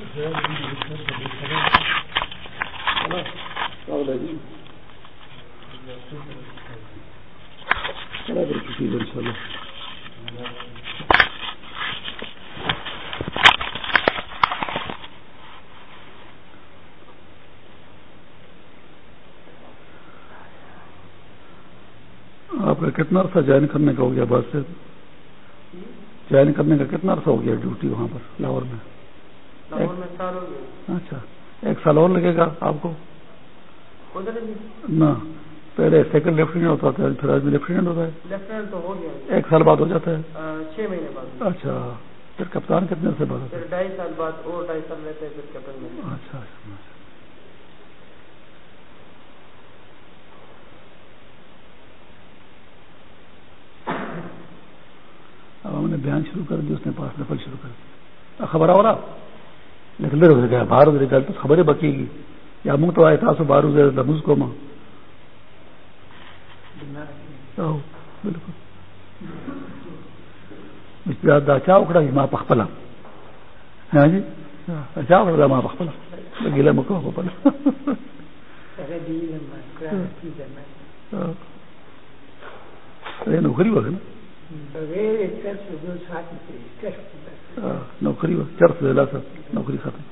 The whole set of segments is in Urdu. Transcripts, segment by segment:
آپ کا کتنا عرصہ جوائن کرنے کا ہو گیا بس سے؟ جوائن کرنے کا کتنا عرصہ ہو گیا ڈیوٹی وہاں پر لاہور میں؟ اچھا ایک سال اور لگے گا آپ کو؟ نہ پہلے سیکنڈ لیفٹیننٹ ہوتا تھا پھر آدمی لیفٹیننٹ ہوتا ہے۔ تو ہو گیا۔ ایک سال بعد ہو جاتا ہے۔ چھ مہینے بعد۔ اچھا پھر کپتان کتنے سے بعد پھر ڈھائی سال بعد اور ڈھائی سال رہتے ہیں پھر کیپٹن میں۔ اچھا اچھا اب ہم نے بیان شروع کر دی اس نے پاس نفل شروع کر دی۔ خبر ہو رہا گیا باہر تو خبریں بکی گی۔ یا منہ تو آئے تھا سو بارو سے لمز کو ماں۔ بالکل۔ چا اکڑا ماں پخپلا۔ ہاں جی؟ چا اکڑا ماں پخپلا۔ گیلا مکو پخپلا نوکری وقت نا۔ نوکری چرس دلا سر، نوکری ختم۔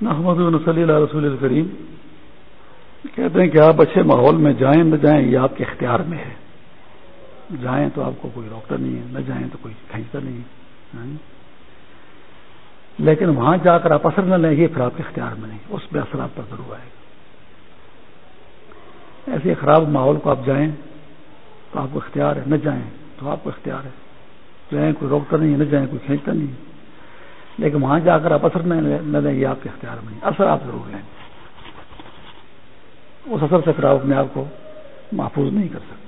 محمد صلی اللہ رسول الکریم۔ کہتے ہیں کہ آپ اچھے ماحول میں جائیں نہ جائیں، یہ آپ کے اختیار میں ہے۔ جائیں تو آپ کو کوئی روکتا نہیں ہے، نہ جائیں تو کوئی کھینچتا نہیں ہے ہاں؟ لیکن وہاں جا کر آپ اثر نہ لیں، یہ پھر آپ کے اختیار میں نہیں، اس پہ اثر آپ پر ضرور آئے گا۔ ایسے خراب ماحول کو آپ جائیں تو آپ کو اختیار ہے، نہ جائیں تو آپ کو اختیار ہے۔ جائیں کوئی روکتا نہیں ہے، نہ جائیں کوئی کھینچتا نہیں ہے۔ لیکن وہاں جا کر آپ اثر نہ لیں، یہ آپ کے اختیار میں نہیں۔ اثر آپ ضرور لیں۔ اس اثر سے پھر آپ اپنے آپ کو محفوظ نہیں کر سکتے۔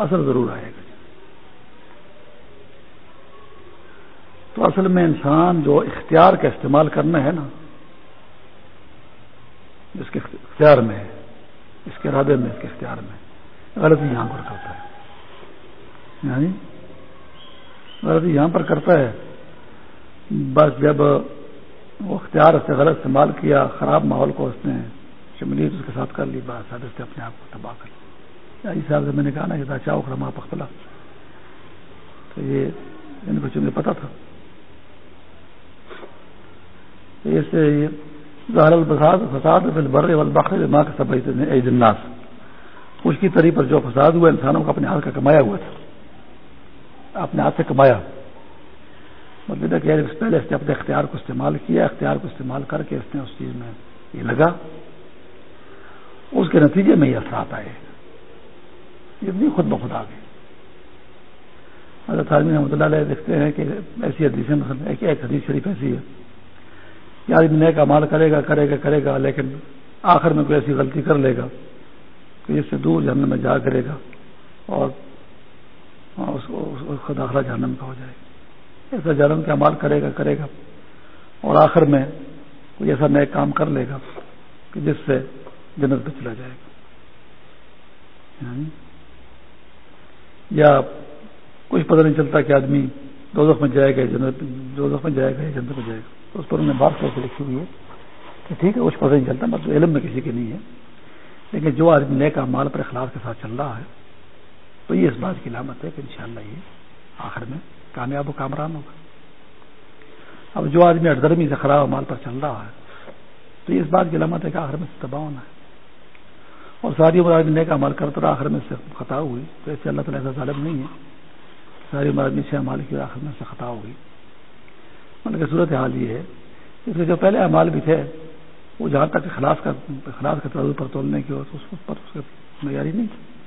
اثر ضرور آئے گا۔ تو اصل میں انسان جو اختیار کا استعمال کرنا ہے نا، جس کے اختیار میں ہے، اس کے ارادے میں، اس کے اختیار میں، غلطی یہاں پر کرتا ہے۔ یعنی غلطی یہاں پر کرتا ہے۔ بس جب وہ اختیار سے غلط استعمال کیا، خراب ماحول کو اس نے شمولیت اس کے ساتھ کر لی بات سے اپنے آپ کو تباہ کر لیا۔ لی حساب سے میں نے کہا نا کہ چاؤ خرما پختلا۔ تو یہ ان بچوں نے پتا تھا۔ اس سے ظاہر الفساد، فساد برے والبخر ماں کا سب جناس اس کی طریق پر جو فساد ہوا، انسانوں کو اپنے ہاتھ کا کمایا ہوا تھا۔ اپنے ہاتھ سے کمایا۔ مطلب کہ پہلے اس نے اپنے اختیار کو استعمال کیا، اختیار کو استعمال کر کے اس نے اس چیز میں یہ لگا۔ اس کے نتیجے میں یہ اثرات آئے۔ یہ نہیں خود بخود آ گئے حضرت عالمی رحمۃ اللہ علیہ دیکھتے ہیں کہ ایسی حدیثیں مثلا ایک ایک حدیث شریف ایسی ہے۔ کہ آدمی نیک مال کرے گا کرے گا کرے گا، لیکن آخر میں کوئی ایسی غلطی کر لے گا کہ اس سے دور جہنم میں جا کرے گا اور اس کو داخلہ جہنم کا ہو جائے گا۔ ایسا جہنم کا مال کرے گا کرے گا۔ اور آخر میں کوئی ایسا نیک کام کر لے گا کہ جس سے جنت پہ چلا جائے گا۔ یعنی یا کچھ پتہ نہیں چلتا کہ آدمی دو میں جائے گا جنت دو میں جائے گا جنت میں جائے گا۔ تو اس پر انہوں نے بات کر کے لکھی ہوئی ہے کہ ٹھیک ہے، کچھ پتہ نہیں چلتا، بس علم میں کسی کی نہیں ہے۔ لیکن جو آدمی نئے کا مال پر اخلاق کے ساتھ چل رہا ہے، تو یہ اس بات کی علامت ہے کہ انشاءاللہ یہ آخر میں کامیاب و کامران ہوگا۔ اب جو آدمی اردرمی سے خراب مال پر چل رہا ہے، تو یہ اس بات کی علامت ہے کہ آخر میں تباہ ہونا ہے۔ اور ساری عمر آدمی نیک عمل کرتا رہا، آخر میں سے خطا ہوئی۔ تو ایسے اللہ تعالیٰ ایسا ظالم نہیں ہے۔ ساری عمر آدمی سے عمال کی آخر میں سے خطا ہوئی۔ ان کی صورت حال یہ ہے اس کے جو پہلے اعمال بھی تھے، وہ جہاں تک خلاص کا خلاص کے ترازو پر تولنے کی اس پر اس کی معیاری نہیں تھی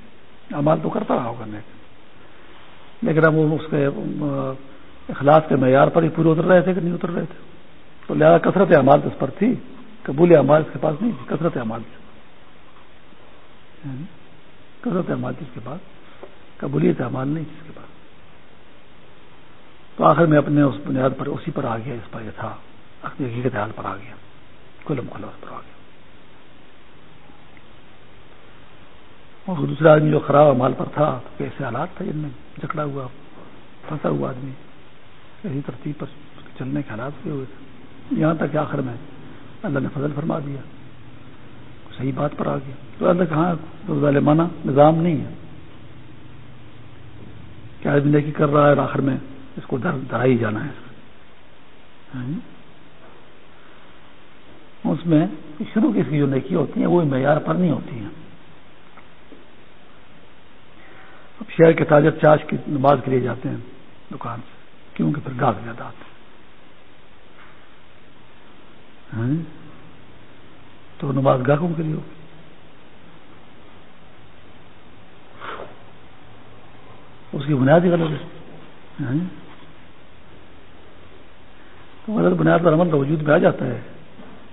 امال تو کرتا رہا ہوگا نیک۔ لیکن اب وہ اس کے، اخلاص کے معیار پر ہی پورے اتر رہے تھے کہ نہیں اتر رہے تھے؟ تو لہٰذا کثرت اعمال اس پر تھی، قبول اعمال اس کے پاس نہیں تھی، کثرت اعمال تھی ہاں. کثرت اعمال جس کے بعد قبولیت اعمال نہیں جس کے بعد تو آخر میں اپنے اس بنیاد پر اسی پر آ گیا، اس پر یہ تھا، اپنی حقیقت حال پر آ گیا کلم خلاص پر آ گیا. اور دوسرا آدمی جو خراب مال پر تھا، تو کیسے حالات تھے جن میں جکڑا ہوا، پھنسا ہوا آدمی؟ ایسی ترتیب پر چلنے کے حالات ہوئے تھے. یہاں تک کہ آخر میں اللہ نے فضل فرما دیا. صحیح بات پر آ گیا۔ تو اللہ کہاں ظالمانہ نظام نہیں ہے۔ کیا آدمی نیکی کر رہا ہے اور آخر میں اس کو در درا ہی جانا ہے؟ ہاں جی۔ اس میں شروع کی اس کی جو نیکی ہوتی ہیں، وہ معیار پر نہیں ہوتی ہیں۔ اب شہر کے تاجر چاش کی نماز کے لیے جاتے ہیں دکان سے، کیونکہ پھر گاہ زیادہ آتے ہیں جی۔ تو نماز گاہکوں کے لیے ہوگی۔ اس کی بنیاد ہی غلط ہے۔ ہاں جی۔ تو غلط بنیاد پر عمل کا وجود میں آ جاتا ہے،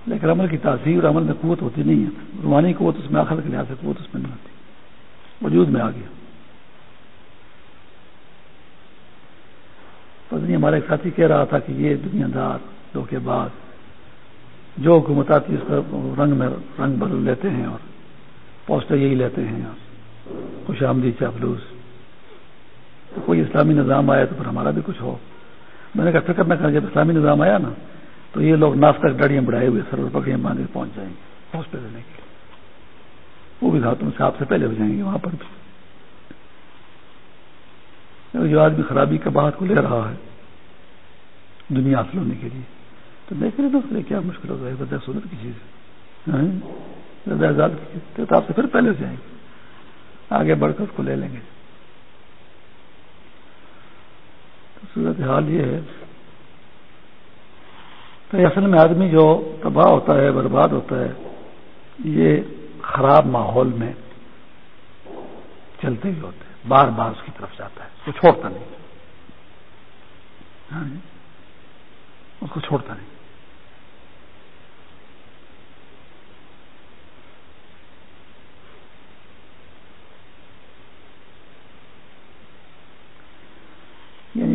لیکن عمل کی تاثیر عمل میں قوت ہوتی نہیں ہے۔ روحانی قوت اس میں آخر کے لحاظ سے قوت اس میں نہیں ہوتی۔ وجود میں آ گیا۔ پتنی ہمارا ایک ساتھی کہہ رہا تھا کہ یہ دنیا دار دو کے جو حکومت آتی ہے، اس کا رنگ میں رنگ بدل لیتے ہیں اور پوسٹر یہی لیتے ہیں اور خوش آمدید چاپلوس تو کوئی اسلامی نظام آیا تو پھر ہمارا بھی کچھ ہو۔ میں نے کہا، فکر نہ کریں، جب اسلامی نظام آیا نا، تو یہ لوگ ناف تک ڈاڑیاں بڑھائے ہوئے، سرور پکڑیاں باندھے پہنچ جائیں گے ہاسپٹل لینے کے لیے۔ وہ بھی گھاتوں سے آپ سے پہلے ہو جائیں گے، وہاں پر بھی۔ جو آدمی خرابی کا بات کو لے رہا ہے دنیا حاصل ہونے کے لیے۔ تو دیکھ رہے تو کیا مشکل ہوتا ہے بدہ سنت کی چیز ہے آزاد کی چیز تو آپ سے پھر پہلے ہو جائیں گے آگے بڑھ کر اس کو لے لیں گے۔ تو صورت حال یہ ہے۔ تو اصل میں آدمی جو تباہ ہوتا ہے، برباد ہوتا ہے، یہ خراب ماحول میں چلتے ہوئے ہوتے ہیں۔ بار بار اس کی طرف جاتا ہے۔ وہ چھوڑتا نہیں۔ اس کو چھوڑتا نہیں۔ ہاں؟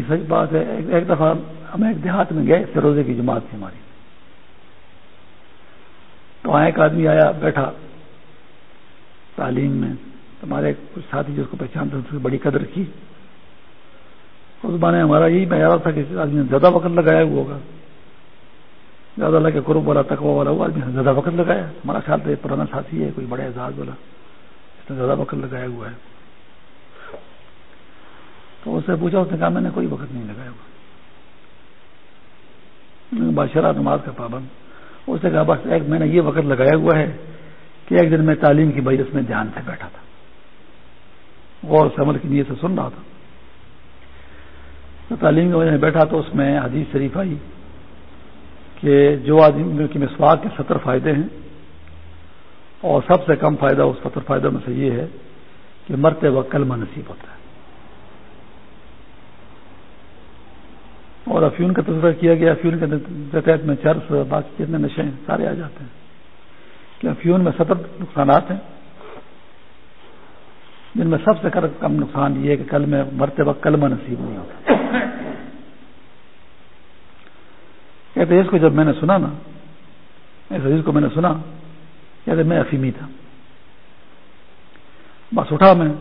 یعنی سچ بات ہے، ایک دفعہ ہم ایک دیہات میں گئے فیروزے کی جماعت تھی ہماری۔ تو وہاں ایک آدمی آیا، بیٹھا تعلیم میں۔ ہمارے کچھ ساتھی جس کو پہچانتے اس کی بڑی قدر کی۔ اس بانے ہمارا یہی معیار تھا کہ آدمی نے زیادہ وقت لگایا ہوا ہوگا۔ زیادہ لگے، قرب والا تقوا والا، وہ آدمی نے زیادہ وقت لگایا۔ ہمارا خیال تو پرانا ساتھی ہے، کوئی بڑے اعزاز والا۔ اس نے زیادہ وقت لگایا ہوا ہے۔ تو اس سے پوچھا، اس نے کہا، میں نے کوئی وقت نہیں لگایا ہوا۔ بادشاہ نماز کا پابند۔ اس نے کہا، بس ایک میں نے یہ وقت لگایا ہوا ہے کہ ایک دن میں تعلیم کی بجس میں دھیان سے بیٹھا تھا۔ غور سے عمل کی نیت سے سن رہا تھا۔ تو تعلیم کی وجہ سے بیٹھا تو اس میں حدیث شریف آئی کہ جو آدمی کی مسواک کے ستر فائدے ہیں اور سب سے کم فائدہ اس ستر فائدوں میں سے یہ ہے کہ مرتے وقت کلمہ نصیب ہوتا ہے۔ اور افیون کا تذکرہ کیا گیا افیون کے تحت میں چرس، باقی جتنے نشے ہیں، سارے آ جاتے ہیں۔ کہ افیون میں ستر نقصانات ہیں؟ جن میں سب سے کم نقصان یہ ہے کہ کل میں مرتے وقت کلمہ نصیب نہیں ہوتا۔ کہتے اس کو جب میں نے سنا نا، اس عزیز کو میں نے سنا، کہتے میں افیمی تھا۔ بس اٹھا میں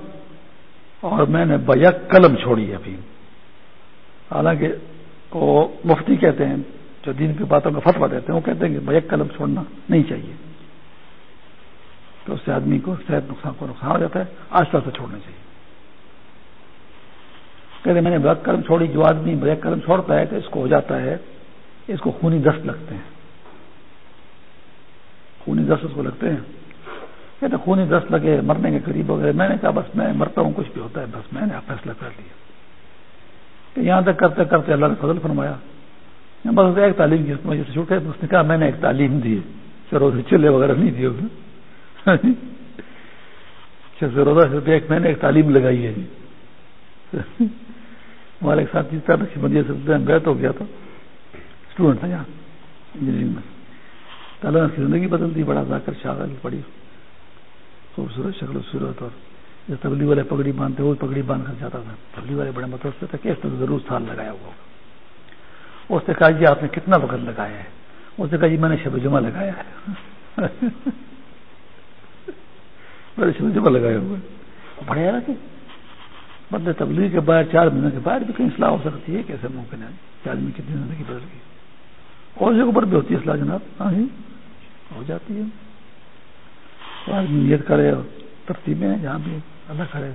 اور میں نے بیک قلم چھوڑی افیم حالانکہ وہ مفتی کہتے ہیں، جو دین کی باتوں کا فتوا دیتے ہیں، وہ کہتے ہیں کہ بیک قلم چھوڑنا نہیں چاہیے۔ تو اس سے آدمی کو صحت نقصان کو نقصان ہو جاتا ہے آستہ سے چھوڑنا چاہیے۔ کہتے میں نے بیک قلم چھوڑی، جو آدمی بیک قلم چھوڑتا ہے تو اس کو ہو جاتا ہے، اس کو خونی دست لگتے ہیں۔ خونی دست اس کو لگتے ہیں۔ کہتے خونی دست لگے، مرنے کے قریب ہو گئے، میں نے کہا بس میں مرتا ہوں، کچھ بھی ہوتا ہے، بس میں نے فیصلہ کر لیا۔ کہ یہاں تک کرتے کرتے اللہ نے فضل فرمایا۔ بس ایک تعلیم کی وجہ سے چھوٹے اس نے کہا، میں نے ایک تعلیم دی روزے چلے وغیرہ نہیں دیے روزہ سے ایک میں نے ایک تعلیم لگائی ہے۔ جی ہمارے ایک ساتھی مدیہ سے بیت ہو گیا تھا۔ اسٹوڈنٹ تھا یہاں انجینئرنگ میں۔ تعلیم کی زندگی بدل دی، بڑا ذاکر شاغل پڑی خوبصورت شکل و صورت اور جو تبلی والے پگڑی باندھتے وہ پگڑی باندھ کر جاتا تھا۔ تبلی والے بڑے متوسط تھے کہ اس نے ضرور سال لگایا ہوا ہوگا۔ اس نے کہا جی آپ نے کتنا وقت لگایا ہے؟ اس نے کہا جی میں نے شب جمعہ لگایا ہے۔ میں نے شب جمعہ لگایا ہوا بڑے نا کہ بندے، تبلیغ کے بعد، چار مہینے کے بعد بھی کہیں اصلاح ہو سکتی ہے کیسے ممکن ہے؟ کہ آدمی کتنی زندگی بدل گئی۔ اور جگہ پر بھی ہوتی ہے اصلاح جناب؟ ہاں جی، ہو جاتی ہے۔ آدمی نیت کرے ترتیبیں جہاں بھی اللہ کرے۔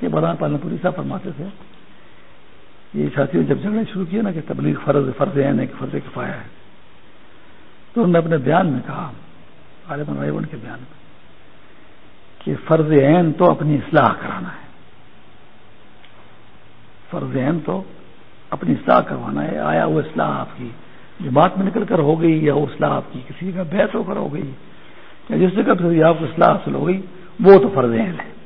کہ بڑا پالن پوری صاحب فرماتے تھے۔ یہ ساتھیوں، جب جھگڑے شروع کیے نا کہ تبلیغ فرض فرض عین ہے کہ فرض کفایا ہے۔ تو انہوں نے اپنے بیان میں کہا، عالم رائے کے بیان میں، کہ فرض عین تو اپنی اصلاح کرانا ہے۔ فرض عین تو اپنی اصلاح کروانا ہے۔ آیا وہ اصلاح آپ کی جماعت میں نکل کر ہو گئی یا وہ اصلاح آپ کی کسی کا بیت ہو کر ہو گئی؟ یا جس جگہ آپ کو اصلاح حاصل ہو گئی وہ تو فرض عین ہے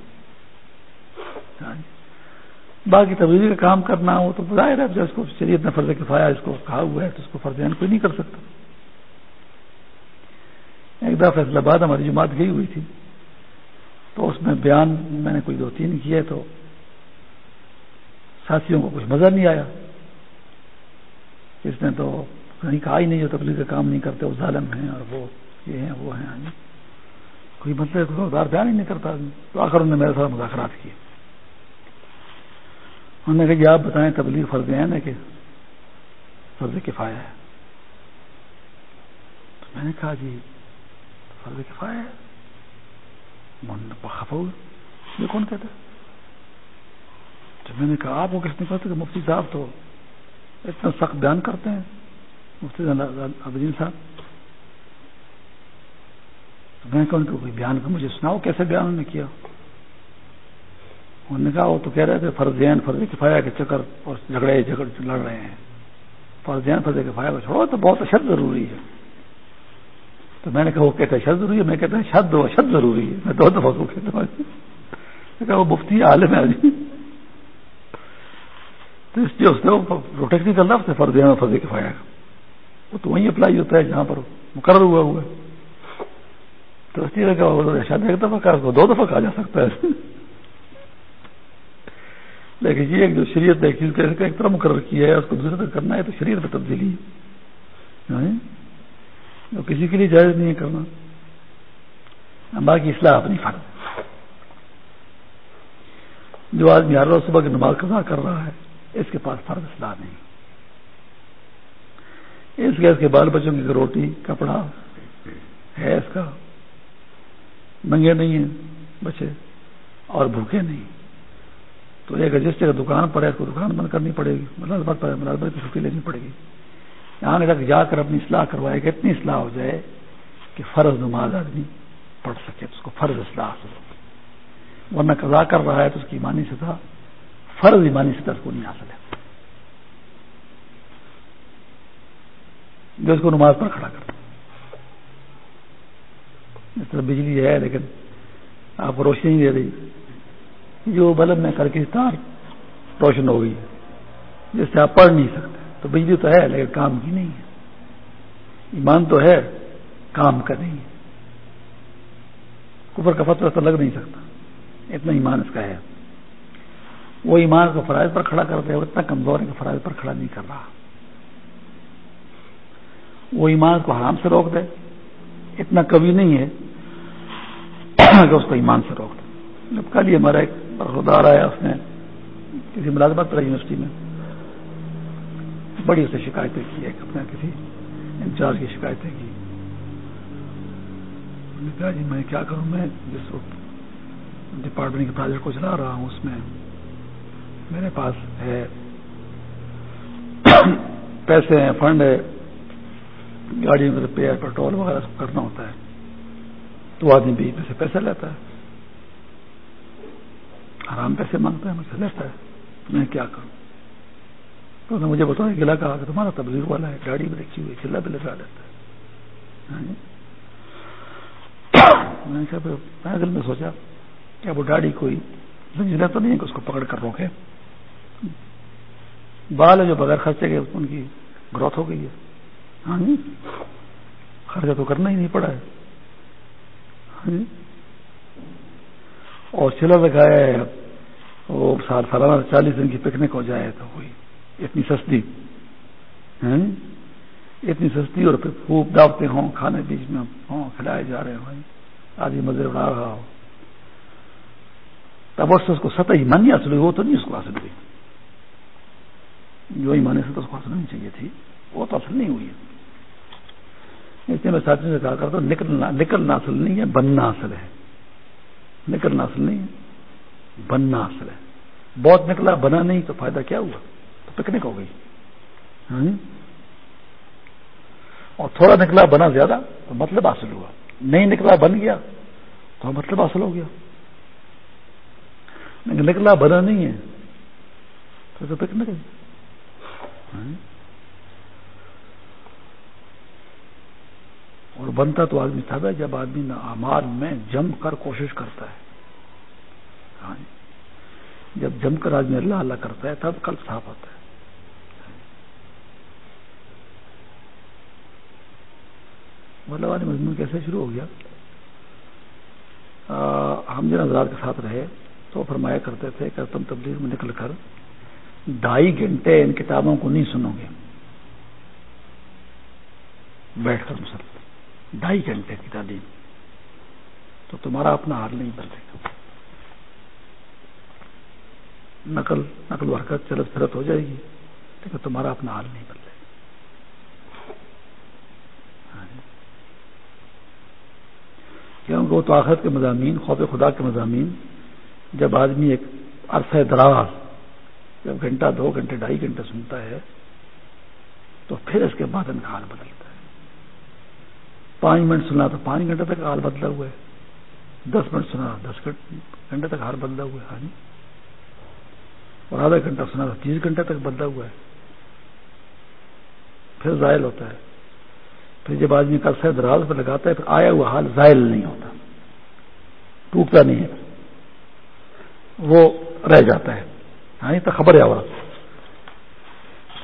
باقی تبدیلی کا کام کرنا وہ تو ظاہر ہے اس کو شریعت نے فرض کفایا اس کو کہا ہوا ہے تو اس کو فرض عین کوئی نہیں کر سکتا۔ ایک دفعہ فیصلہ آباد ہماری جماعت گئی ہوئی تھی۔ تو اس میں بیان میں نے کوئی دو تین کیے تو ساتھیوں کو کچھ مزہ نہیں آیا۔ اس نے تو کہیں کہا ہی نہیں جو تبلیغ کا کام نہیں کرتے، وہ ظالم ہیں اور وہ یہ ہیں، وہ ہیں۔ کوئی مطلب بیان ہی نہیں کرتا تو آخر انہوں نے میرے ساتھ مذاکرات کیے۔ انہوں نے کہا جی آپ بتائیں تبلیغ فرض عین ہے کہ فرض کفایا ہے۔ تو میں نے کہا جی فرض کفایا ہے۔ خفا یہ کون کہتا تو میں نے کہا آپ کو کس نے کہا؟ کہ مفتی صاحب تو اتنا سخت بیان کرتے ہیں۔ مفتی ابدین صاحب۔ تو میں کہا ان کو کوئی بیان کا مجھے سناؤ کیسے بیان انہوں نے کیا؟ انہوں نے کہا وہ تو کہہ رہے تھے فرض عین فرض کفایا کے چکر اور جھگڑے، جھگڑ لڑ رہے ہیں۔ فرض عین فرض کفایا کو چھوڑو، تو بہت اشد ضروری ہے۔ تو میں نے کہا وہ کہتے ہیں شد ضروری ہے، میں کہتا ہوں شد و اشد ضروری ہے۔ میں دو دفعہ کو کہتا ہوں۔ میں کہا وہ مفتی عالم ہے۔ تو اس لیے اس نے وہ ٹیکنیکل لفظ ہے فرض عین فرض کفایا کا۔ وہ تو وہیں اپلائی ہوتا ہے جہاں پر مقرر ہوا ہوا ہے۔ تو اس لیے شاید ایک دفعہ کہا دو دفعہ کہا جا سکتا ہے۔ لیکن یہ جو شریعت ہے چیز کا ایک طرح مقرر کیا ہے، اس کو دوسرے طرح کرنا ہے، تو شریعت میں تبدیلی ہے۔ یعنی جو کسی کے لیے جائز نہیں ہے کرنا۔ باقی اصلاح اپنی فرض۔ جو آدمی ہر روز صبح کی نماز قضا کر رہا ہے، اس کے پاس فرض اصلاح نہیں۔ اس کے اس کے بال بچوں کی روٹی، کپڑا، ہے اس کا۔ ننگے نہیں ہیں، بچے، اور بھوکے نہیں۔ تو ایک رجسٹر دکان پر ہے اس کو دکان بند کرنی پڑے گی۔ ملازمت پر ملازمت کی چھٹی لینی پڑے گی۔ یہاں تک جا کر اپنی اصلاح کروائے کہ اتنی اصلاح ہو جائے کہ فرض نماز آدمی پڑھ سکے، اس کو فرض اصلاح حاصل ہو ورنہ قضا کر رہا ہے تو اس کی ایمانی سطح فرض ایمانی سطح اس کو نہیں حاصل ہے۔ جو اس کو نماز پر کھڑا کر اس طرح بجلی ہے لیکن آپ کو روشنی نہیں دے رہی۔ جو بلب میں کر کے تار روشن ہو گئی جس سے آپ پڑھ نہیں سکتے۔ تو بجلی تو ہے لیکن کام کی نہیں ہے۔ ایمان تو ہے، کام کا نہیں ہے۔ اوپر کا فتو تو لگ نہیں سکتا۔ اتنا ایمان اس کا ہے۔ وہ ایمان کو فرائض پر کھڑا کرتے وہ اتنا کمزور ہے کہ فرائض پر کھڑا نہیں کر رہا۔ وہ ایمان کو حرام سے روک دے۔ اتنا کبھی نہیں ہے کہ اس کو ایمان سے روک دے جب کل ہی ہمارا ایک برخودار آیا، اس نے کسی ملازمت پر یونیورسٹی میں۔ بڑی اسے شکایتیں کی، ایک اپنے کسی انچارج کی شکایتیں کی۔ کہا جی میں کیا کروں؟ میں جس وقت ڈپارٹمنٹ کے پروجیکٹ کو چلا رہا ہوں، اس میں میرے پاس ہے، پیسے ہیں، فنڈ ہے۔ گاڑیوں کے مطلب ریپیئر پیٹرول وغیرہ سب کرنا ہوتا ہے، تو آدمی بیچ میں سے پیسے لیتا ہے۔ آرام پیسے مانگتا ہے، مجھ سے لیتا ہے۔ میں کیا کروں؟ تو نے مجھے بتایا گلا کہا کہ تمہارا تبدیل والا ہے، گاڑی بھی رکھی ہوئی چلا بھی لگا لیتا ہے۔ ہاں جی۔ میں دل میں سوچا کہ وہ گاڑی کوئی زنجیرہ تو نہیں ہے کہ اس کو پکڑ کر روکے۔ بال ہے جو بغیر خرچے کے ان کی گروتھ ہو گئی ہے۔ ہاں جی۔ خرچہ تو کرنا ہی نہیں پڑا ہے۔ ہاں جی۔ اور چلا لگایا ہے۔ وہ سال سالانہ چالیس دن کی پکنک ہو جائے تو کوئی اتنی سستی۔ ہیں؟ اتنی سستی اور پھر خوب دعوتے ہوں، کھانے بیچ میں ہوں، کھلائے جا رہے ہوں آدھی مزے اڑا رہا ہو تب اس کو سطح ایمانی حاصل ہوئی وہ تو نہیں اس کو حاصل ہوئی۔ جو ایمانی سطح اس کو حاصل نہیں چاہیے تھی۔ وہ تو اصل نہیں ہوئی۔ اس لیے میں ساتھی سے کہا کرتا ہوں نکلنا نکلنا اصل نہیں ہے بننا اصل ہے۔ نکلنا اصل نہیں ہے بننا اصل ہے۔ بہت نکلا، بنا نہیں تو فائدہ کیا ہوا؟ تو پکنک ہو گئی۔ ہاں جی؟ اور تھوڑا نکلا، بنا زیادہ تو مطلب حاصل ہوا۔ نہیں نکلا، بن گیا تو مطلب حاصل ہو گیا۔ نکلا، بنا نہیں ہے تو پکنک ہے ہاں جی؟ اور بنتا تو آدمی تھا جب آدمی نہ میں جم کر کوشش کرتا ہے۔ ہاں جی۔ جب جم کر آدمی اللہ اللہ کرتا ہے، تب کل صاف ہوتا ہے۔ مطلب والے مضمون کیسے شروع ہو گیا؟ ہم جن حضرات کے ساتھ رہے تو فرمایا کرتے تھے کہ تم تبدیل میں نکل کر ڈھائی گھنٹے ان کتابوں کو نہیں سنو گے۔ بیٹھ کر مسلم ڈھائی گھنٹے کی تعلیم۔ تو تمہارا اپنا حال نہیں بدلے گا نقل نقل و حرکت چلت پھرت ہو جائے گی، لیکن تمہارا اپنا حال نہیں بدلے گا کیونکہ وہ تو آخرت کے مضامین، خوف خدا کے مضامین۔ جب آدمی ایک عرصہ دراز، جب گھنٹہ، دو گھنٹے، ڈھائی گھنٹے سنتا ہے، تو پھر اس کے بعد ان کا حال بدلتا پانچ منٹ سنا تو پانچ گھنٹے تک حال بدلا ہوا ہے۔ دس منٹ سنا، دس گھنٹے تک حال بدلا ہوا ہے۔ ہاں جی۔ اور آدھا گھنٹہ سنا تو تیس گھنٹے تک بدلا ہوا ہے۔ پھر زائل ہوتا ہے۔ پھر جب آدمی کا سر دراز پہ لگاتا ہے، پھر آیا ہوا حال زائل نہیں ہوتا۔ ٹوٹتا نہیں ہے۔ وہ رہ جاتا ہے۔ ہاں جی، تو خبر ہے اور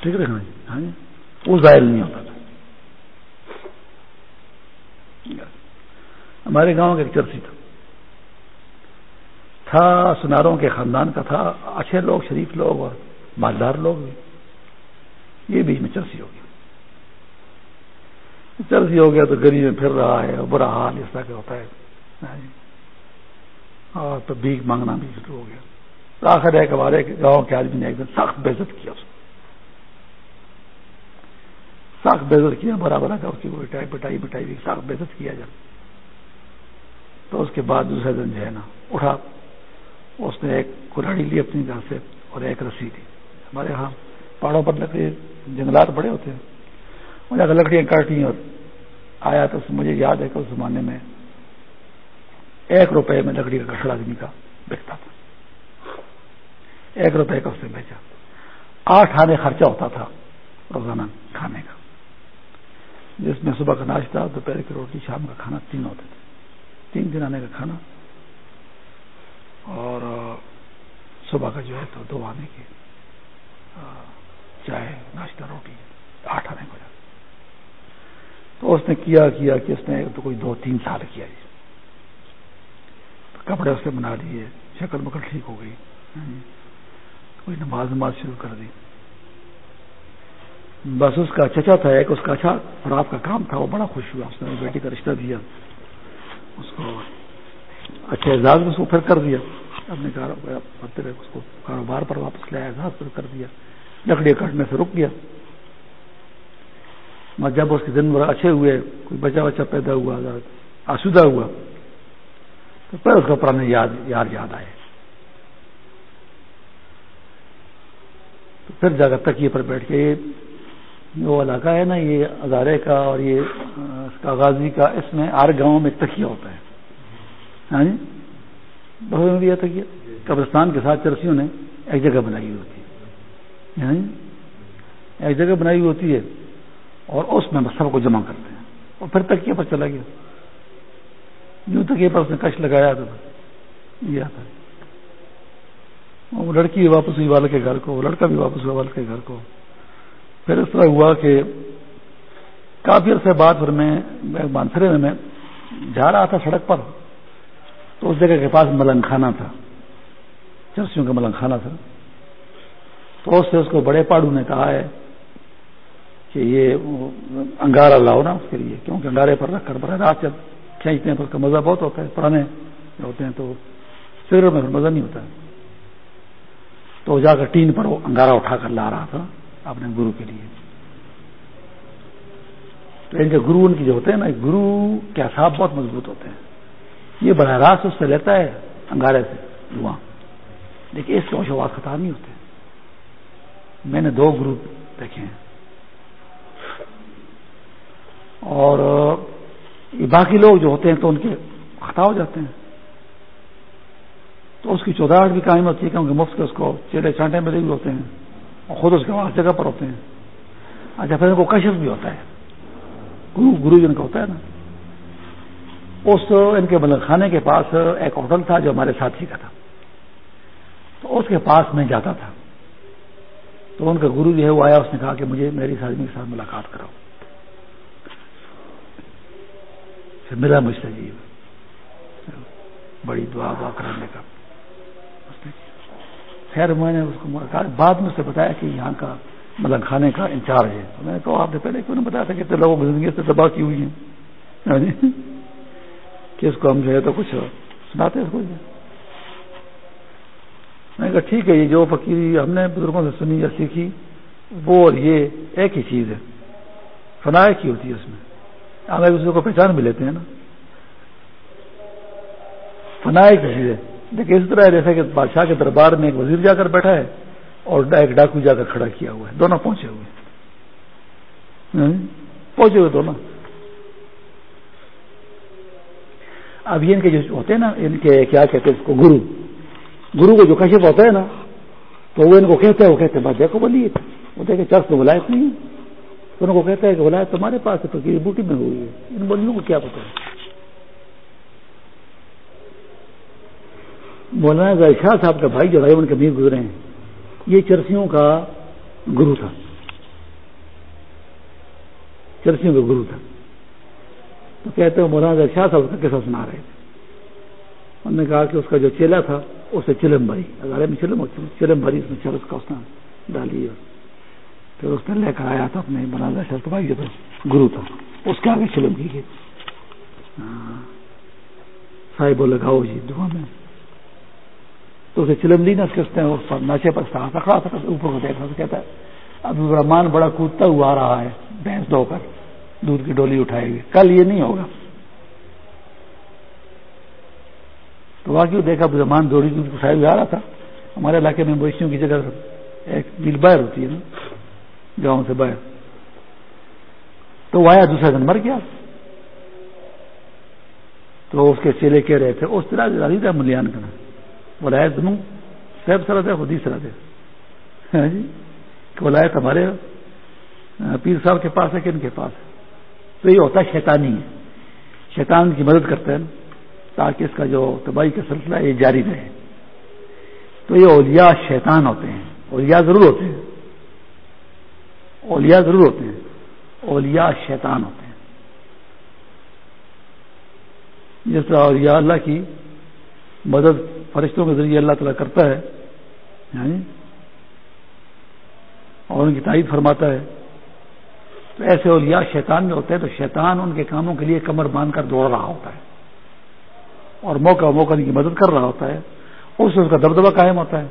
ٹھیک ہے جی؟ ہاں وہ زائل نہیں ہوتا ہمارے گاؤں کا ایک چرسی تھا۔ تھا سناروں کے خاندان کا تھا۔ اچھے لوگ، شریف لوگ اور مالدار لوگ بھی۔ یہ بیچ میں چرسی ہو گیا۔ چرسی ہو گیا تو گلی میں پھر رہا ہے، برا حال اس طرح کا ہوتا ہے۔ ہاں جی۔ اور تو بھیک مانگنا بھی شروع ہو گیا۔ آخر ہے کہ ہمارے گاؤں کے آدمی نے ایک دن سخت بےزت کیا اس کو سخت بےزت کیا، برابر اس کی بٹائی بٹائی بٹائی سخت بےزت کیا جب تو اس کے بعد دوسرے دن جو ہے نا، اٹھا۔ اس نے ایک کلاڑی لی اپنی گھر سے اور ایک رسی دی۔ ہمارے یہاں پہاڑوں پر لکڑی، جنگلات بڑے ہوتے ہیں۔ مجھے اگر لکڑیاں کاٹی اور آیا تو مجھے یاد ہے کہ اس زمانے میں ایک روپے میں لکڑی کا کٹڑا آدمی کا بکتا تھا۔ ایک روپے کا اس نے بیچا۔ آٹھ آنے خرچہ ہوتا تھا روزانہ کھانے کا۔ جس میں صبح کا ناشتہ، دوپہر کی روٹی، شام کا کھانا، تین ہوتے تھے۔ تین دن آنے کا کھانا۔ اور صبح کا جو ہے تو دو آنے کی چائے، ناشتہ، روٹی، آٹھ آنے کو۔ تو اس نے کیا کیا کہ اس نے تو کوئی دو، تین سال کیا جی۔ کپڑے اس نے بنا لیے شکل مکل ٹھیک ہو گئی۔ ہاں جی۔ کوئی نماز نماز شروع کر دی۔ بس اس کا چچا تھا، ایک اس کا اچھا آپ کا کام تھا، وہ بڑا خوش ہوا، اس نے بیٹی کا رشتہ دیا۔ اس کو اچھا اعزاز میں اس کو پھر کر دیا۔ اپنے اس کو کاروبار پر واپس لیا اعزاز پر کر دیا۔ لکڑیاں کاٹنے سے رک گیا۔ مگر جب اس کے دن بڑا اچھے ہوئے، کوئی بچہ بچہ پیدا ہوا آسودہ ہوا، تو پھر اس کا پرانے یاد، یار یاد آئے۔ تو پھر جا کر تکیے پر بیٹھ کے وہ علاقہ ہے نا، یہ ہزارے کا اور یہ، اس کا غازی کا، اس میں ہر گاؤں میں تکیا ہوتا ہے۔ ہاں جی؟ بہت میں بھی تکیا قبرستان کے ساتھ چرسیوں نے ایک جگہ بنائی ہوئی ہوتی ہے ہاں جی؟ ایک جگہ بنائی ہوئی ہوتی ہے اور اس میں سب کو جمع کرتے ہیں۔ اور پھر تکیے پر چلا گیا۔ یوں تکیے پر اس نے کش لگایا تو یہ آتا ہے۔ وہ لڑکی بھی واپس ہوئی، والد کے گھر کو۔ وہ لڑکا بھی واپس ہوا والد کے گھر کو۔ پھر اس طرح ہوا کہ کافی عرصے بعد پھر میں مانسرے میں میں جا رہا تھا سڑک پر، تو اس جگہ کے پاس ملنگ خانہ تھا، چرسیوں کا ملنگ خانہ تھا۔ تو اس سے اس کو بڑے پاڑو نے کہا ہے کہ یہ انگارا لاؤ نا اس کے لیے، کیونکہ انگارے پر رکھ کر براہ راست جب کھینچتے ہیں تو اس کا مزہ بہت ہوتا ہے، پرانے ہوتے ہیں تو سگریٹ میں مزہ نہیں ہوتا۔ ہے تو جا کر ٹین پر وہ انگارا اٹھا کر لا رہا تھا۔ اپنے گرو کے لیے۔ تو ان کے گرو ان کی جو ہوتے ہیں نا، گرو کے اصاب بہت مضبوط ہوتے ہیں۔ یہ براہ راست اس سے لیتا ہے انگارے سے، دھواں۔ لیکن اس کے آواز خطار نہیں ہوتے۔ میں نے دو گروپ دیکھے ہیں۔ اور باقی لوگ جو ہوتے ہیں تو ان کے خطا ہو جاتے ہیں۔ تو اس کی چوداہٹ بھی قائم ہوتی ہے کیونکہ مفت کے اس کو چیڑے چانٹے میں بھی ہوتے ہیں۔ اور خود اس کے وہاں جگہ پر ہوتے ہیں۔ اچھا پھر ان کو کشف بھی ہوتا ہے۔ گرو گرو جن کا ہوتا ہے نا۔ اس ان کے ملک خانے کے پاس ایک ہوٹل تھا جو ہمارے ساتھی کا تھا۔ تو اس کے پاس میں جاتا تھا۔ تو ان کا گرو جو ہے وہ آیا، اس نے کہا کہ مجھے میری آدمی کے ساتھ ملاقات کراؤ۔ پھر ملا مجھ سے جی۔ بڑی دعا دعا کرانے کا۔ خیر میں نے اس کو بعد میں سے بتایا کہ یہاں کا مطلب ملنگ خانے کا انچارج ہے۔ تو میں نے کہا، آپ نے پہلے کیوں نہیں بتایا تھا کہ لوگوں کی زندگی سے تباہ کی ہوئی ہیں؟ ہاں جی۔ کہ اس کو ہم جو ہے تو کچھ سناتے اس کو جی۔ میں نے کہا، ٹھیک ہے، یہ جو فقیری ہم نے بزرگوں سے سنی یا سیکھی، وہ اور یہ ایک ہی چیز ہے۔ فنا کی ہوتی ہے اس میں۔ ہم ایک دوسرے کو پہچان بھی لیتے ہیں نا۔ فنا کی چیز ہے۔ لیکن اس طرح جیسے کہ بادشاہ کے دربار میں ایک وزیر جا کر بیٹھا ہے اور ایک ڈاکو جا کر کھڑا کیا ہوا ہے۔ دونوں پہنچے ہوئے۔ ہاں؟ پہنچے ہوئے دونوں۔ اب یہ ان کے جو ہوتے ہیں نا، ان کے کیا کہتے ہیں اس کو، گرو۔ گرو کو جو کشپ ہوتا ہے نا، تو وہ ان کو کہتے ہیں وہ کہتے ہیں بات دیکھو بولیے وہ دیکھے چرچ میں ولایت نہیں ہے۔ تو ان کو کہتا ہے کہ ولایت تمہارے پاس ہے، تو بوٹی میں ہوئی ہے۔ ان بولیوں کو کیا پتا ہے؟ مولانا شاہ صاحب کا بھائی جو رائے کے میر گزرے ہیں، یہ چرسیوں کا گرو تھا۔ چرسیوں کا گرو تھا۔ تو کہتے ہیں مولانا شاہ صاحب کا کیسا سنا رہے تھے۔ انہوں نے کہا کہ اس کا جو چیلا تھا، اسے چلم بھری۔ اگارے میں چلم ہوتی چلم بھری، اس میں چل اس کا اس نے ڈالی پھر اس نے لے کر آیا تھا اپنے مولانا شاہ کا بھائی جو گرو تھا۔ اس کے آگے چلم کی گئی۔ ہاں۔ صاحب لگاؤ جی دعا میں تو اسے چلم لی نا کستے ہیں اس پر نشے پر کھڑا تھا اوپر کو دیکھ رہا کہتا ہے اب رحمان بڑا کودتا ہوا آ رہا ہے، بھینس دھو کر، دودھ کی ڈولی اٹھائے گی کل یہ نہیں ہوگا۔ تو واقعی دیکھا رحمان دوڑی دودھ اٹھائے ہوئے آ رہا تھا۔ ہمارے علاقے میں مویشیوں کی جگہ ایک میل باہر ہوتی ہے نا، گاؤں سے باہر۔ تو وہ آیا دوسرا دن، مر گیا۔ تو اس کے چیلے کہہ رہے تھے اس طرح جی تھا ملیان کرنا ولایت دونوں صاحب سرد ہے خودی سرد ہے جی؟ کہ ولایت ہمارے پیر صاحب کے پاس ہے کہ ان کے پاس ہے؟ تو یہ ہوتا ہے شیطانی. ہے شیطان کی مدد کرتے ہیں تاکہ اس کا جو تباہی کا سلسلہ یہ جاری رہے. تو یہ اولیاء شیطان ہوتے ہیں. اولیاء ضرور ہوتے ہیں. اولیاء ضرور ہوتے ہیں. اولیاء شیطان ہوتے ہیں. جس طرح اولیاء اللہ کی مدد فرشتوں کے ذریعے اللہ تعالیٰ کرتا ہے یعنی اور ان کی تعریف فرماتا ہے۔ تو ایسے اولیاء شیطان میں ہوتے ہیں تو شیطان ان کے کاموں کے لیے کمر باندھ کر دوڑ رہا ہوتا ہے۔ اور موقع موقع ان کی مدد کر رہا ہوتا ہے۔ اس سے اس کا دبدبہ قائم ہوتا ہے۔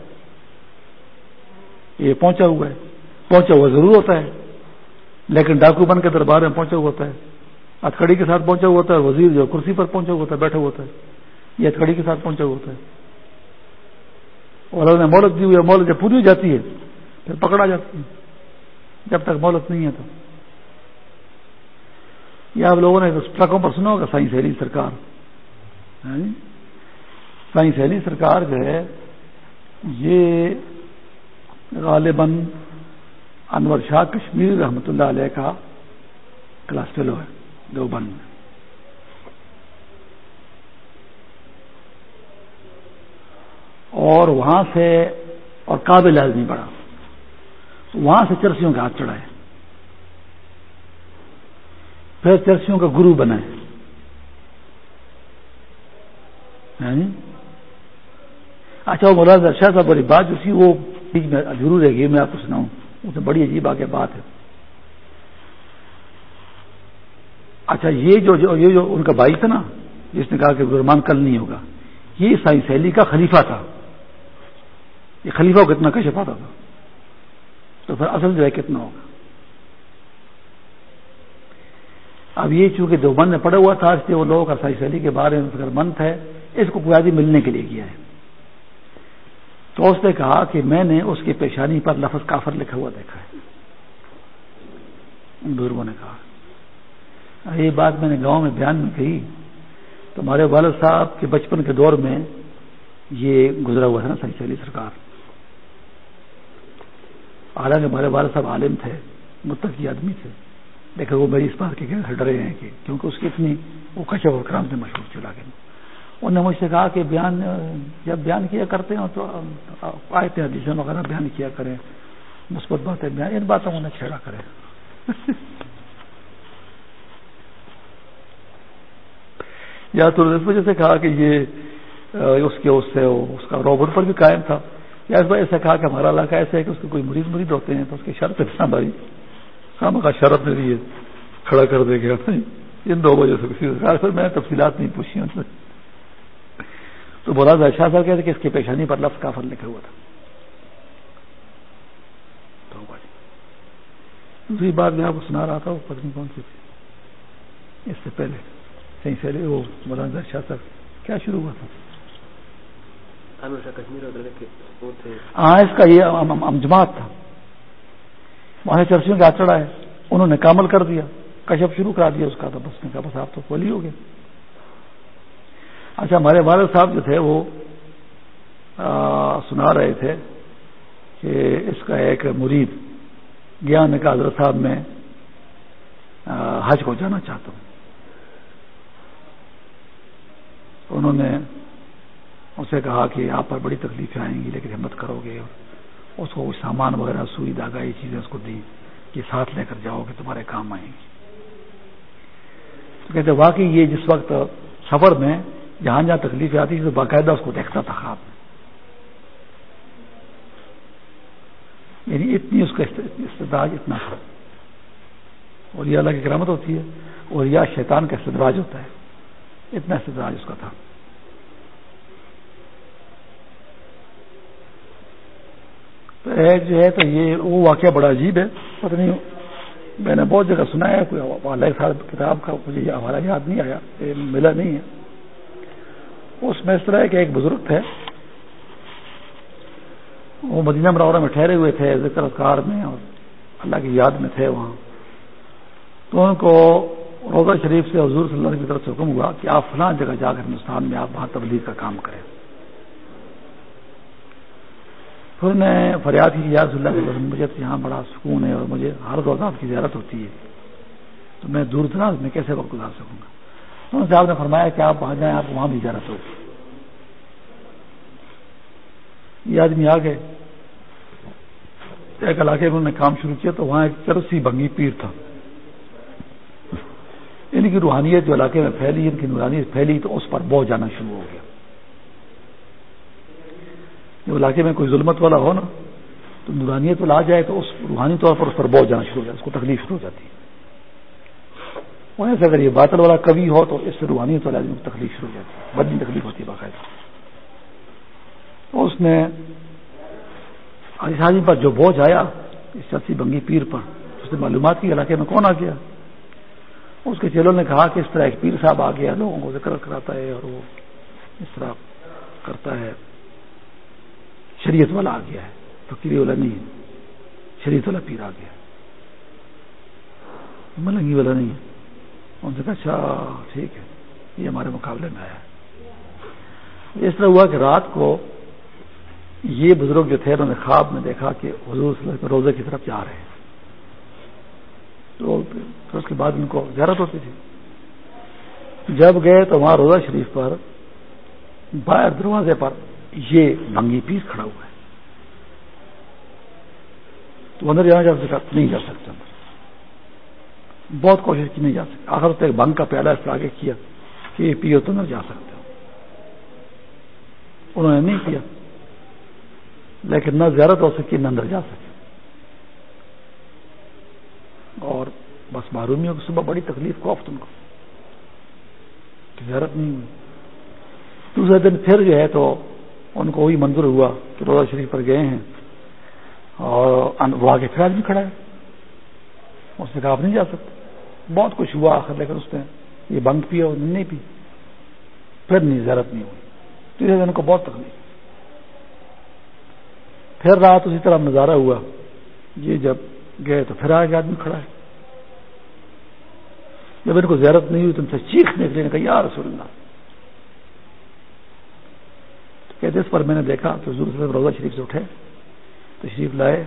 یہ پہنچا ہوا ہے۔ پہنچا ہوا ضرور ہوتا ہے۔ لیکن ڈاکو بن کے دربار میں پہنچا ہوا ہوتا ہے۔ ہتھکڑی کے ساتھ پہنچا ہوا ہوتا ہے وزیر جو کرسی پر پہنچا ہوا ہوتا ہے، بیٹھا ہوا ہوتا ہے۔ یہ ہتھکڑی کے ساتھ پہنچا ہوا ہوتا ہے۔ اور انہوں نے مہلت دی ہوئی مہلت جب پوری ہو جاتی ہے، پھر پکڑا جاتی ہے۔ جب تک مہلت نہیں ہے تو۔ یہ آپ لوگوں نے ٹرکوں پر سنا ہوگا، سائنس ہیلی سرکار۔ ہاں جی؟ سائنس سرکار جو ہے، یہ غالباً انور شاہ کشمیر رحمۃ اللہ علیہ کا کلاس فیلو ہے دو بند۔ میں اور وہاں سے اور قابل آدمی بڑا۔ وہاں سے چرسیوں کے ہاتھ چڑھائے۔ پھر چرسیوں کا گرو بنا یعنی اچھا وہ مولانا شاہ صاحب بڑی بات جو تھی، وہ ضرور رہے گی میں آپ کو سناؤں۔ اسے بڑی عجیب آگے بات ہے۔ اچھا یہ جو جو یہ جو ان کا بھائی تھا نا، جس نے کہا کہ گرمان کل نہیں ہوگا، یہ سائن سیلی کا خلیفہ تھا۔ یہ خلیفہ کو کتنا کشف آتا تھا؟ تو پھر اصل جو ہے کتنا ہوگا؟ اب یہ چونکہ جو من میں پڑا ہوا تھا، اس لیے وہ لوگوں کا سائی سیلی کے بارے میں فکر مند ہے اس کو پوادی ملنے کے لیے کیا ہے۔ تو اس نے کہا کہ میں نے اس کی پیشانی پر لفظ کافر لکھا ہوا دیکھا ہے۔ بزرگوں نے کہا یہ بات میں نے گاؤں میں بیان میں کہی۔ تو ہمارے والد صاحب کے بچپن کے دور میں یہ گزرا ہوا تھا نا سائی سیلی سرکار۔ حالانکہ ہمارے والد صاحب عالم تھے، متقی آدمی تھے۔ لیکن وہ میری اس بات کے ڈرے ہیں کہ کیونکہ اس کی اتنی وہ کچھ اور کرام سے مشہور چلا گئے انہوں نے مجھ سے کہا کہ بیان، جب بیان کیا کرتے ہیں تو آئے تھے وغیرہ بیان کیا کریں۔ مثبت باتیں بیان، ان باتوں انہیں چھیڑا کرے یا تو اس وجہ سے کہا کہ یہ، اس کے اس سے، اس کا روبٹ پر بھی قائم تھا۔ یا اس وجہ سے کہا کہ ہمارا علاقہ ایسا ہے کہ اس کے کوئی مریض مریض ہوتے ہیں، تو اس کی شرط اتنا بھائی؟ ہاں، کام کا شرط میری ہے کھڑا کر دے گا ان دو وجہ سے کسی پھر میں تفصیلات نہیں پوچھی ان سے تو بولا شاہ صاحب کہتے کہ اس کی پیشانی پر لفظ کافر لکھا ہوا تھا۔ دوسری بات میں آپ کو سنا رہا تھا، وہ پتنی کون سی تھی۔ اس سے پہلے، کہیں سے وہ مولانا شاہ صاحب، کیا شروع ہوا تھا؟ ہاں اس کا یہ امجماعت تھا۔ وہاں چرچیوں کا چڑھا ہے۔ انہوں نے کامل کر دیا۔ کشپ شروع کرا دیا اس کا تو بس نے کہا بس آپ تو پولی ہو گئے۔ اچھا ہمارے والد صاحب جو تھے وہ سنا رہے تھے کہ اس کا ایک مرید گیا نے کہا حضرت صاحب میں حج کو جانا چاہتا ہوں۔ انہوں نے اسے کہا کہ آپ پر بڑی تکلیفیں آئیں گی، لیکن ہمت کرو گے اس کو کچھ سامان وغیرہ، سوئی داگا یہ چیزیں اس کو دی کہ ساتھ لے کر جاؤ کہ تمہارے کام آئیں گی تو کہتے واقعی یہ جس وقت سفر میں جہاں جہاں تکلیفیں آتی تو باقاعدہ اس کو دیکھتا تھا خواب۔ میں یعنی اتنی اس کا استدراج اتنا تھا۔ اور یہ اللہ کی کرامت ہوتی ہے اور یہ شیطان کا استدراج ہوتا ہے۔ اتنا استدراج اس کا تھا تو ایک جو ہے تو یہ وہ واقعہ بڑا عجیب ہے، پتہ نہیں، میں نے بہت جگہ سنا ہے، کوئی صاحب کتاب کا مجھے یہ ہمارا یاد نہیں آیا ملا نہیں ہے۔ اس میں اس طرح کہ ایک بزرگ تھے، وہ مدینہ مرورہ میں ٹھہرے ہوئے تھے، ذکر اذکار میں اور اللہ کی یاد میں تھے وہاں۔ تو ان کو روزہ شریف سے حضور صلی اللہ علیہ کی طرف سے حکم ہوا کہ آپ فلاں جگہ جا کر ہندوستان میں آپ وہاں تبلیغ کا کام کریں۔ پھر نے فریاد کی یاد اللہ کے مجھے یہاں بڑا سکون ہے اور مجھے ہر روز آپ کی زیارت ہوتی ہے۔ تو میں دور دراز، میں کیسے وقت گزار سکوں گا؟ تو صاحب نے فرمایا کہ آپ وہاں جائیں، آپ وہاں بھی زیارت ہوگی۔ یہ آدمی آ گئے۔ ایک علاقے میں انہوں نے کام شروع کیا تو وہاں ایک چرسی بنگی پیر تھا۔ ان کی روحانیت جو علاقے میں پھیلی، ان کی نورانیت پھیلی تو اس پر بہت جانا شروع ہو گیا۔ جب علاقے میں کوئی ظلمت والا ہو نا، تو نورانیت والا آ جائے تو اس روحانی طور پر اس پر بہت جانا شروع ہو جائے اس کو تکلیف شروع ہو جاتی ہے۔ وہیں سے اگر یہ باطل والا کبھی ہو تو اس سے روحانیت والا آدمی کو تکلیف شروع ہو جاتی ہے بدنی تکلیف ہوتی ہے باقاعدہ۔ تو اس نے آدمی پر جو بوجھ آیا، اس چرسی بنگی پیر پر، اس نے معلومات کی علاقے میں کون آ گیا۔ اس کے چیلوں نے کہا کہ اس طرح ایک پیر صاحب آ گیا، لوگوں کو ذکر کراتا ہے اور وہ اس طرح کرتا ہے۔ شریعت والا آ گیا ہے فقیری والا نہیں ہے شریعت والا پیر آ گیا ملنگی والا نہیں ہے۔ ان سے کہا اچھا ٹھیک ہے، یہ ہمارے مقابلے میں آیا ہے۔ اس طرح ہوا کہ رات کو یہ بزرگ جو تھے، انہوں نے خواب میں دیکھا کہ حضور صلی اللہ علیہ وسلم روزے کی طرف جا رہے ہیں۔ تو اس کے بعد ان کو زیارت ہوتی تھی۔ جب گئے تو وہاں روزہ شریف پر، باہر دروازے پر یہ بنگی پیس کھڑا ہوا ہے۔ تو اندر جانا جا سکتا، نہیں جا سکتا۔ اندر بہت کوشش کی، نہیں جا سکتی آخر تک بنگ کا پیالہ اس آگے کیا کہ یہ پیو تو اندر جا سکتے ہو انہوں نے نہیں کیا، لیکن نہ زیارت ہو سکی، نہ اندر جا سکے۔ اور بس بس معرومیوں کی صبح بڑی تکلیف خوف تم کو۔ زیارت نہیں ہوئی۔ دوسرے دن پھر جو ہے تو ان کو وہی منظور ہوا کہ روزہ شریف پر گئے ہیں اور وہ آگے پھر آدمی کھڑا ہے۔ اس نے کہا، آپ نہیں جا سکتے۔ بہت کچھ ہوا آخر لیکن اس نے یہ بنک پیا اور نہیں پی۔ پھر نہیں، زیارت نہیں ہوئی۔ تیسرے دن کو بہت تکلیف۔ پھر رات اسی طرح نظارہ ہوا۔ یہ جب گئے تو پھر آگے آدمی کھڑا ہے۔ جب ان کو زیارت نہیں ہوئی تو ان سے چیخنے کے لیے کہا یا رسول اللہ کہتے اس پر میں نے دیکھا کہ حضور صلی روزہ شریف سے اٹھے، تشریف لائے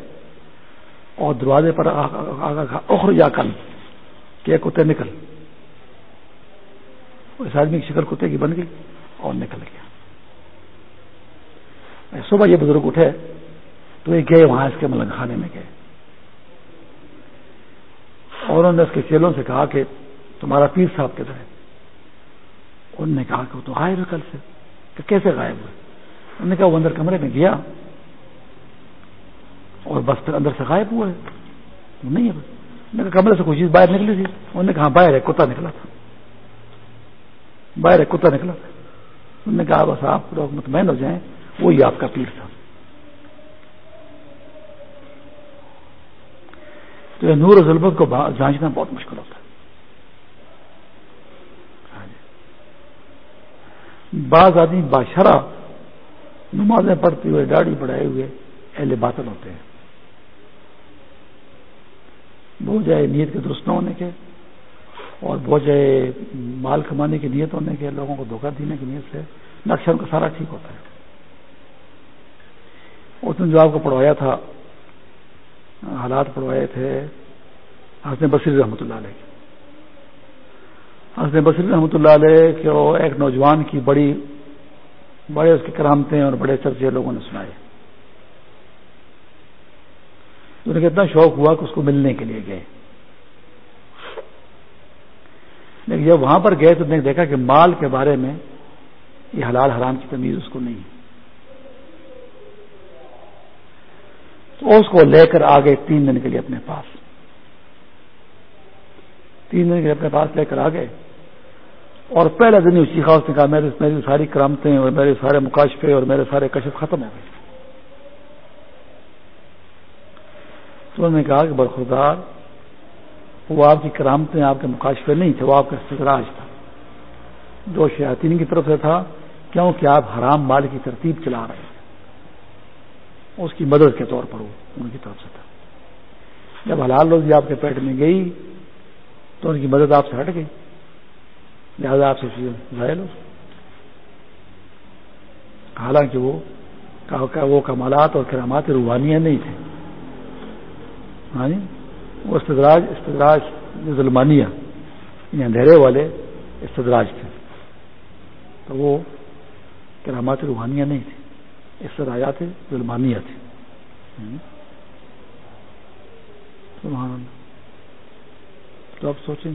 اور دروازے پر اخر جا کل کہ کتے نکل۔ اس آدمی کی شکل کتے کی بن گئی اور نکل گیا۔ صبح یہ بزرگ اٹھے تو یہ گئے وہاں اس کے ملنگ خانے میں گئے۔ اور انہوں نے اس کے چیلوں سے کہا کہ تمہارا پیر صاحب کدھر ہے؟ انہوں نے کہا کہ وہ تو غائب ہے کل سے۔ کہ کیسے غائب ہوئے؟ انہوں نے کہا وہ اندر کمرے میں گیا اور بس پھر اندر سے غائب ہوا ہے۔ نہیں ہے۔ کمرے سے کوئی چیز باہر نکلی تھی۔ انہوں نے کہا ہاں، باہر ہے کتا نکلا تھا۔ باہر ہے کتا نکلا تھا۔ انہوں نے کہا بس آپ لوگ مطمئن ہو جائیں، وہی آپ کا پیر تھا۔ تو نور و ظلمت کو جانچنا بہت مشکل ہوتا ہے۔ ہاں جی۔ بعض آدمی باشرہ نمازیں پڑھتے ہوئے، داڑھی بڑھائے ہوئے اہل باطل ہوتے ہیں۔ بہت نیت کے درست نہ ہونے کے اور بہت جائے مال کمانے کی نیت ہونے کے، لوگوں کو دھوکہ دینے کی نیت سے نقشہ ان کا سارا ٹھیک ہوتا ہے۔ اس نے جو آپ کو پڑھوایا تھا، حالات پڑھوائے تھے حسن بصیر رحمۃ اللہ علیہ۔ حسن بصیر رحمۃ اللہ علیہ کہ وہ ایک نوجوان کی بڑی بڑے اس کی کرامتیں اور بڑے چرچے لوگوں نے سنائے۔ انہیں کتنا شوق ہوا کہ اس کو ملنے کے لیے گئے۔ لیکن جب وہاں پر گئے تو نے دیکھا کہ مال کے بارے میں یہ حلال حرام کی تمیز اس کو نہیں۔ تو اس کو لے کر آ گئے تین دن کے لیے اپنے پاس۔ تین دن کے لیے اپنے پاس لے کر آ گئے۔ اور پہلا دن اسی خاص نے کہا میرے میری ساری کرامتیں اور میرے سارے مکاشفے اور میرے سارے کشف ختم ہو گئے۔ تو انہوں نے کہا کہ برخوردار، وہ آپ کی کرامتیں آپ کے مکاشفے نہیں تھے، وہ آپ کا استراج تھا۔ جو شیاطین کی طرف سے تھا، کیونکہ آپ حرام مال کی ترتیب چلا رہے تھے اس کی مدد کے طور پر وہ ان کی طرف سے تھا۔ جب حلال روزی آپ کے پیٹ میں گئی، تو ان کی مدد آپ سے ہٹ گئی۔ لہٰذا آپ سے ظاہر ہو حالانکہ وہ وہ کمالات اور کرامات روحانیاں نہیں تھے۔ ہاں وہ استدراج استدراج ظلمانیہ یعنی اندھیرے والے استدراج تھے۔ تو وہ کرامات روحانیاں نہیں تھے، استدراجات ظلمانیہ تھے۔ تو آپ سوچیں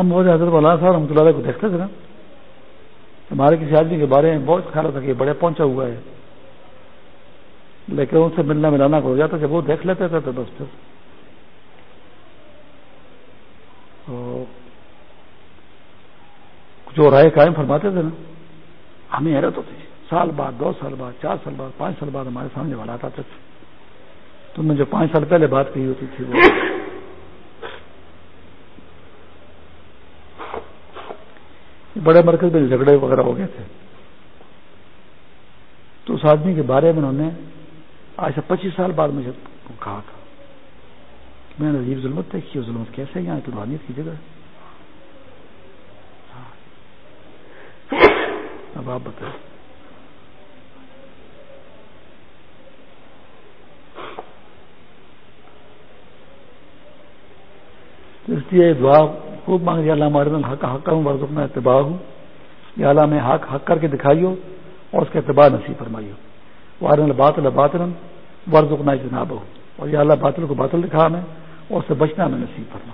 ہم وہ حضرت مولانا صاحب رحمۃ اللہ علیہ کو دیکھتے تھے نا، ہمارے کسی آدمی کے بارے میں بہت خیال تھا کہ بڑے پہنچا ہوا ہے۔ لیکن ان سے ملنا ملانا ہو جاتا جب وہ دیکھ لیتے تھے تو بس پھر۔ جو رائے قائم فرماتے تھے نا، ہمیں حیرت ہوتی سال بعد، دو سال بعد، چار سال بعد، پانچ سال بعد ہمارے سامنے والا آتے تھے۔ تم نے جو پانچ سال پہلے بات کہی ہوتی تھی وہ بڑے مرکز میں جھگڑے وغیرہ ہو گئے تھے۔ تو اس آدمی کے بارے میں انہوں نے آج سے پچیس سال بعد مجھے کہا تھا میں نے عجیب ظلمت دیکھی، وہ ظلمت کیسے یہاں کی روحانیت کی جگہ اب آپ بتائیں۔ اس لیے دعا خوب مانگ یا اللہ ہمارے حق حق کروں ورژ اپنا اتباع ہوں۔ یا اللہ میں حق حق کر کے دکھائیو اور اس کا اتباع نصیب فرمائیو۔ وارن الباطل باطل ورژ اپنا جناب ہوں اور یا اللہ باطل کو باطل دکھا میں اور اس سے بچنا میں نصیب کرنا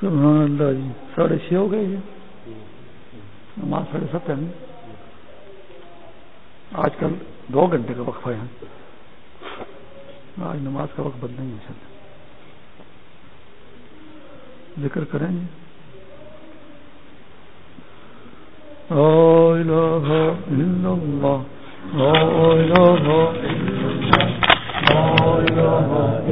سبحان اللہ جی ساڑھے چھ ہو گئے جی نماز ساڑھے سات ہے۔ آج کل دو گھنٹے کا وقفہ ہے۔ آج نماز کا وقت بند نہیں ہے سر ذکر کریں گے۔ لا لا لا